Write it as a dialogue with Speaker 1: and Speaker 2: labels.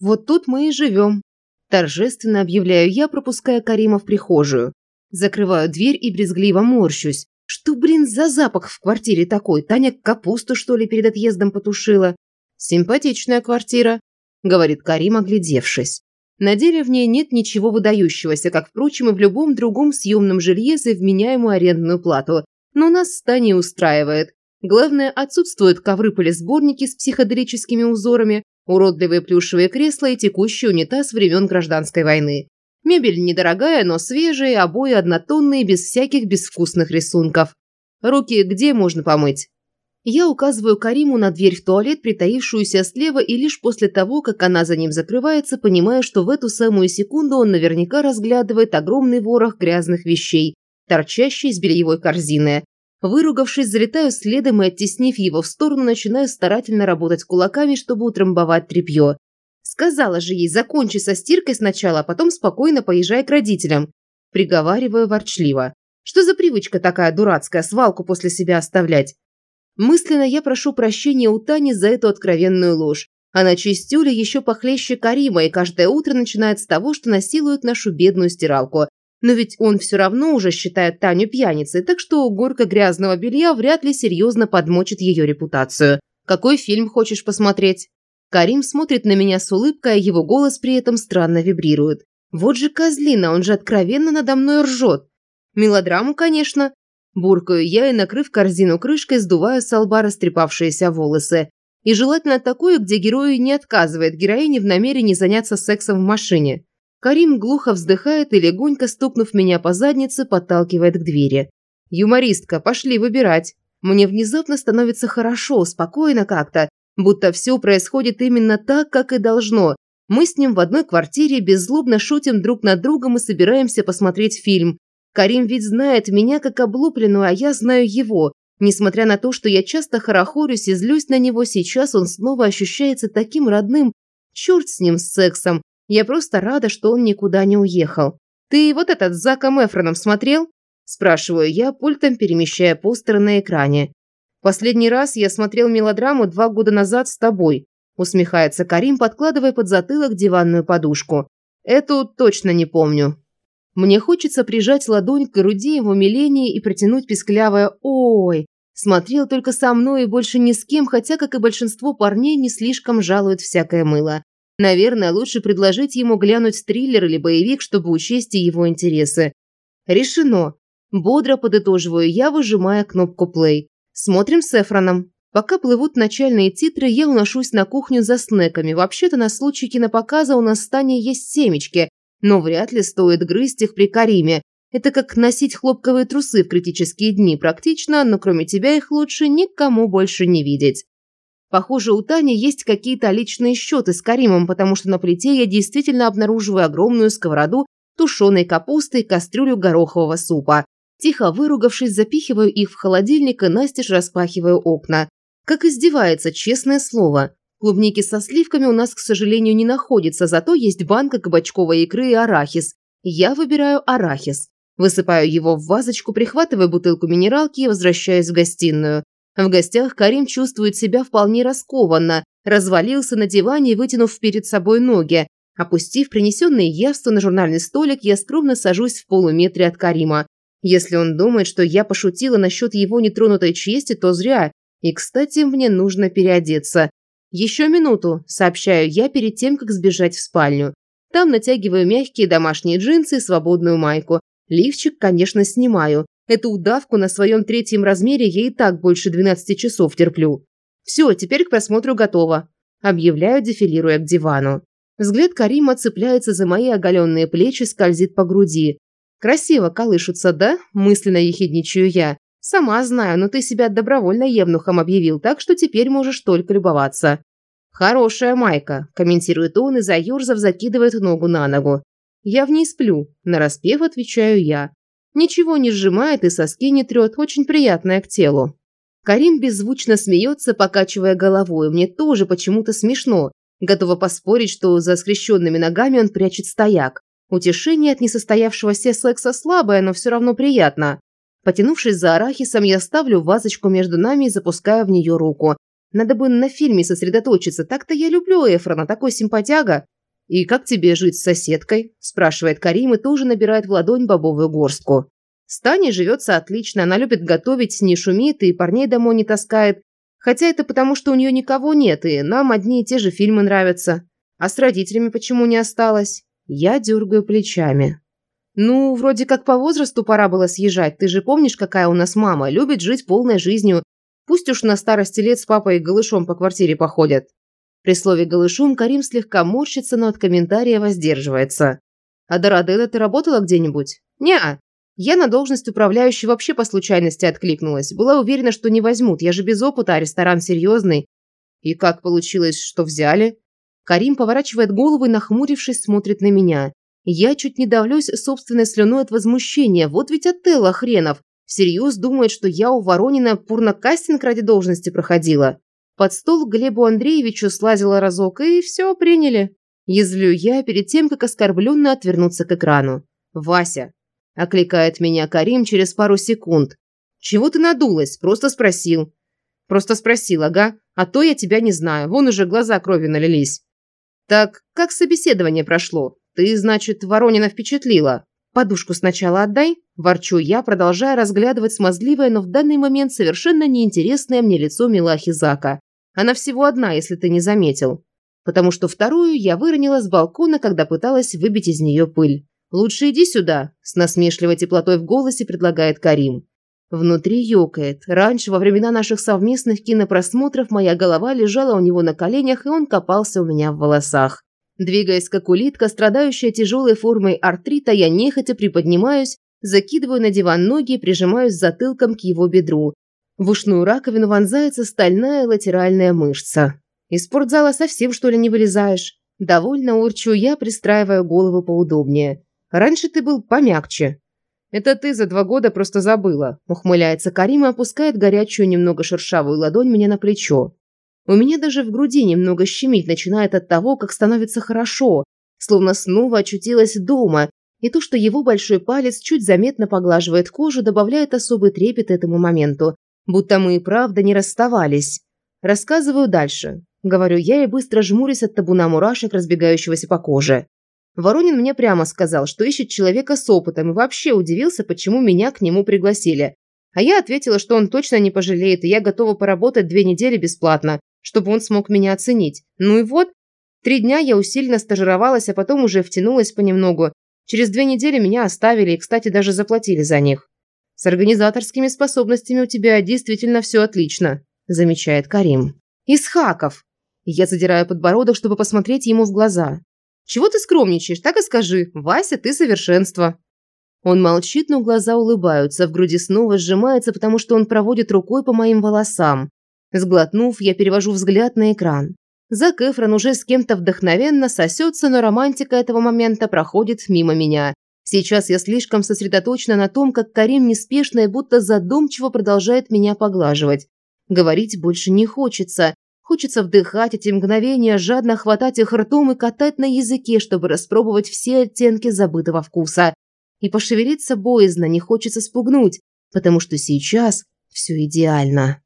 Speaker 1: Вот тут мы и живем. Торжественно объявляю я, пропуская Карима в прихожую. Закрываю дверь и брезгливо морщусь. Что, блин, за запах в квартире такой? Таня капусту, что ли, перед отъездом потушила? Симпатичная квартира, говорит Карим, оглядевшись. На деле в ней нет ничего выдающегося, как, впрочем, и в любом другом съемном жилье за вменяемую арендную плату. Но нас с Таней устраивает. Главное, отсутствуют ковры-полисборники с психоделическими узорами, уродливые плюшевые кресла и текущий унитаз времен гражданской войны. Мебель недорогая, но свежая, обои однотонные, без всяких безвкусных рисунков. Руки где можно помыть? Я указываю Кариму на дверь в туалет, притаившуюся слева, и лишь после того, как она за ним закрывается, понимаю, что в эту самую секунду он наверняка разглядывает огромный ворох грязных вещей, торчащий из бельевой корзины. Выругавшись, залетаю следом и, оттеснив его в сторону, начинаю старательно работать кулаками, чтобы утрамбовать тряпье. Сказала же ей, закончи со стиркой сначала, а потом спокойно поезжай к родителям. Приговариваю ворчливо. Что за привычка такая дурацкая, свалку после себя оставлять? Мысленно я прошу прощения у Тани за эту откровенную ложь. Она чистюля еще похлеще Карима, и каждое утро начинает с того, что насилует нашу бедную стиралку. Но ведь он все равно уже считает Таню пьяницей, так что горка грязного белья вряд ли серьезно подмочит ее репутацию. Какой фильм хочешь посмотреть? Карим смотрит на меня с улыбкой, а его голос при этом странно вибрирует. Вот же козлина, он же откровенно надо мной ржет. Мелодраму, конечно. Буркаю я и, накрыв корзину крышкой, сдуваю с лба растрепавшиеся волосы. И желательно такое, где герою не отказывает героине в намерении заняться сексом в машине. Карим глухо вздыхает и, легонько стукнув меня по заднице, подталкивает к двери. «Юмористка, пошли выбирать». Мне внезапно становится хорошо, спокойно как-то, Будто все происходит именно так, как и должно. Мы с ним в одной квартире беззлобно шутим друг над другом и собираемся посмотреть фильм. Карим ведь знает меня как облупленную, а я знаю его. Несмотря на то, что я часто хорохорюсь и злюсь на него, сейчас он снова ощущается таким родным. Черт с ним, с сексом. Я просто рада, что он никуда не уехал. «Ты вот этот с Заком Эфроном смотрел?» Спрашиваю я, пультом перемещая постеры на экране. Последний раз я смотрел мелодраму два года назад с тобой», усмехается Карим, подкладывая под затылок диванную подушку. «Эту точно не помню». Мне хочется прижать ладонь к груди в умилении и протянуть писклявое «Ой!». Смотрел только со мной и больше ни с кем, хотя, как и большинство парней, не слишком жалуют всякое мыло. Наверное, лучше предложить ему глянуть триллер или боевик, чтобы учесть и его интересы. Решено. Бодро подытоживаю я, выжимая кнопку play. Смотрим с Эфроном. Пока плывут начальные титры, я уношусь на кухню за снеками. Вообще-то на случай кинопоказа у нас с Таней есть семечки, но вряд ли стоит грызть их при Кариме. Это как носить хлопковые трусы в критические дни. Практично, но кроме тебя их лучше никому больше не видеть. Похоже, у Тани есть какие-то личные счеты с Каримом, потому что на плите я действительно обнаруживаю огромную сковороду тушеной капусты и кастрюлю горохового супа. Тихо выругавшись, запихиваю их в холодильник и настежь распахиваю окна. Как издевается, честное слово. Клубники со сливками у нас, к сожалению, не находится, зато есть банка кабачковой икры и арахис. Я выбираю арахис. Высыпаю его в вазочку, прихватываю бутылку минералки и возвращаюсь в гостиную. В гостях Карим чувствует себя вполне раскованно, развалился на диване, вытянув перед собой ноги. Опустив принесенные явства на журнальный столик, я скромно сажусь в полуметре от Карима. Если он думает, что я пошутила насчет его нетронутой чести, то зря. И, кстати, мне нужно переодеться. Еще минуту, сообщаю я перед тем, как сбежать в спальню. Там натягиваю мягкие домашние джинсы и свободную майку. Лифчик, конечно, снимаю. Эту удавку на своем третьем размере я и так больше 12 часов терплю. Все, теперь к просмотру готово. Объявляю, дефилируя к дивану. Взгляд Карима цепляется за мои оголенные плечи, скользит по груди. «Красиво колышутся, да?» – мысленно ехидничаю я. «Сама знаю, но ты себя добровольно евнухом объявил, так что теперь можешь только любоваться». «Хорошая майка», – комментирует он и, заерзав, закидывает ногу на ногу. «Я в ней сплю», – нараспев отвечаю я. Ничего не сжимает и соски не трет, очень приятная к телу. Карим беззвучно смеется, покачивая головой. Мне тоже почему-то смешно. Готова поспорить, что за скрещенными ногами он прячет стояк. Утешение от несостоявшегося секса слабое, но все равно приятно. Потянувшись за арахисом, я ставлю вазочку между нами и запускаю в нее руку. Надо бы на фильме сосредоточиться. Так-то я люблю Эфрона, такой симпатяга. «И как тебе жить с соседкой?» – спрашивает Карим и тоже набирает в ладонь бобовую горстку. С Таней живется отлично, она любит готовить, не шумит и парней домой не таскает. Хотя это потому, что у нее никого нет, и нам одни и те же фильмы нравятся. А с родителями почему не осталось? Я дергаю плечами. Ну, вроде как по возрасту пора было съезжать. Ты же помнишь, какая у нас мама? Любит жить полной жизнью. Пусть уж на старости лет с папой голышом по квартире походят. При слове «голышом» Карим слегка морщится, но от комментария воздерживается. «А до Родена ты работала где-нибудь?» «Не-а. Я на должность управляющей вообще по случайности откликнулась. Была уверена, что не возьмут. Я же без опыта, а ресторан серьезный. И как получилось, что взяли? Карим поворачивает голову и, нахмурившись, смотрит на меня. Я чуть не давлюсь собственной слюной от возмущения. Вот ведь Отелло хренов. Всерьез думает, что я у Воронина пурнокастинг ради должности проходила. Под стол к Глебу Андреевичу слазила разок, и все, приняли. Язвлю я перед тем, как оскорбленно отвернуться к экрану. «Вася, Окликает меня Карим через пару секунд. «Чего ты надулась? Просто спросил». «Просто спросил, ага. А то я тебя не знаю. Вон уже глаза крови налились». «Так как собеседование прошло? Ты, значит, Воронина впечатлила?» «Подушку сначала отдай», – ворчу я, продолжая разглядывать смазливое, но в данный момент совершенно неинтересное мне лицо Милахи Зака. Она всего одна, если ты не заметил. Потому что вторую я выронила с балкона, когда пыталась выбить из нее пыль. «Лучше иди сюда», – с насмешливой теплотой в голосе предлагает Карим. Внутри ёкает. Раньше, во времена наших совместных кинопросмотров, моя голова лежала у него на коленях, и он копался у меня в волосах. Двигаясь как улитка, страдающая тяжелой формой артрита, я нехотя приподнимаюсь, закидываю на диван ноги и прижимаюсь затылком к его бедру. В ушную раковину вонзается стальная латеральная мышца. Из спортзала совсем, что ли, не вылезаешь? Довольно урчу я, пристраивая голову поудобнее. Раньше ты был помягче». «Это ты за два года просто забыла», – ухмыляется Карим и опускает горячую, немного шершавую ладонь мне на плечо. У меня даже в груди немного щемить начинает от того, как становится хорошо, словно снова очутилась дома, и то, что его большой палец чуть заметно поглаживает кожу, добавляет особый трепет этому моменту, будто мы и правда не расставались. Рассказываю дальше. Говорю я и быстро жмурюсь от табуна мурашек, разбегающегося по коже. Воронин мне прямо сказал, что ищет человека с опытом и вообще удивился, почему меня к нему пригласили. А я ответила, что он точно не пожалеет, и я готова поработать две недели бесплатно, чтобы он смог меня оценить. Ну и вот, три дня я усиленно стажировалась, а потом уже втянулась понемногу. Через две недели меня оставили и, кстати, даже заплатили за них. С организаторскими способностями у тебя действительно все отлично, замечает Карим. Из хаков. Я задираю подбородок, чтобы посмотреть ему в глаза. Чего ты скромничаешь? Так и скажи. Вася, ты совершенство». Он молчит, но глаза улыбаются, в груди снова сжимается, потому что он проводит рукой по моим волосам. Сглотнув, я перевожу взгляд на экран. Зак Эфрон уже с кем-то вдохновенно сосется, но романтика этого момента проходит мимо меня. Сейчас я слишком сосредоточена на том, как Карим неспешно и будто задумчиво продолжает меня поглаживать. Говорить больше не хочется, Хочется вдыхать эти мгновения, жадно хватать их ртом и катать на языке, чтобы распробовать все оттенки забытого вкуса. И пошевелиться боязно, не хочется спугнуть, потому что сейчас все идеально.